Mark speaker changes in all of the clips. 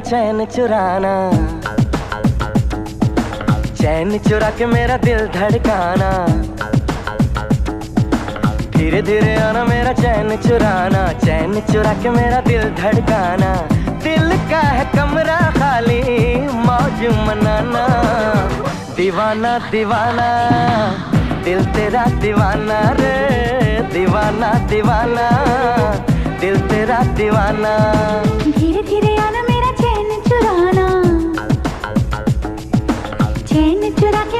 Speaker 1: चैन चुराना। चैन चुरा के मेरा दिल धड़काना। धीरे धीरे आना मेरा चैन चुराना। चैन चुरा के मेरा दिल धड़काना। दिल का है कमरा खाली, मौज मनाना। दीवाना दीवाना, दिल तेरा दीवाना रे। दीवाना दीवाना, दिल तेरा दीवाना।
Speaker 2: चैन चुरा के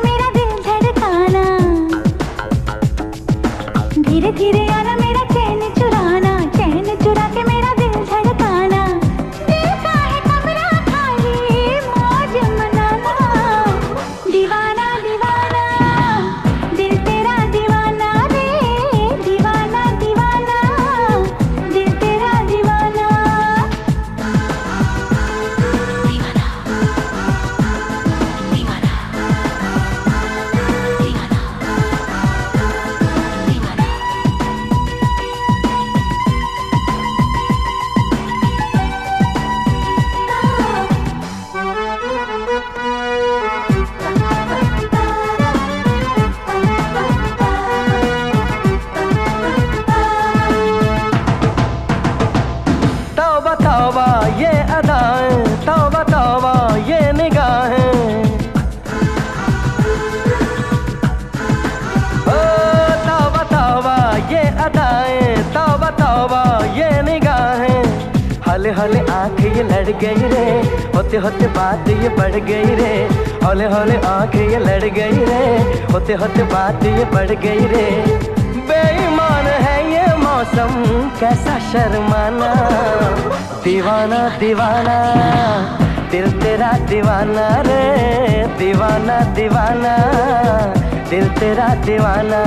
Speaker 1: हले आँख ये लड़ गई रे। होते होते बात ये बढ़ गई रे। हौले हौले आँख ये लड़ गई रे। होते होते बात ये बढ़ गई रे। बेईमान है ये मौसम, कैसा शर्माना।
Speaker 2: दीवाना दीवाना, दिल तेरा दीवाना रे। दीवाना दीवाना, दिल तेरा दीवाना।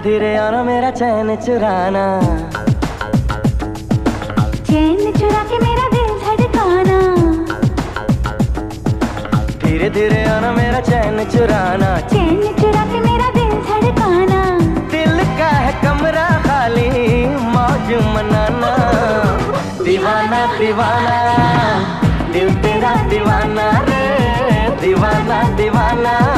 Speaker 1: धीरे धीरे आना मेरा चैन चुराना।
Speaker 2: चैन चुरा के मेरा दिल धड़काना।
Speaker 1: धीरे धीरे आना मेरा चैन चुराना।
Speaker 2: चैन चुरा के मेरा दिल धड़काना।
Speaker 1: दिल का है कमरा खाली मौज मनाना। दीवाना दीवाना दिल तेरा दीवाना रे। दीवाना दीवाना।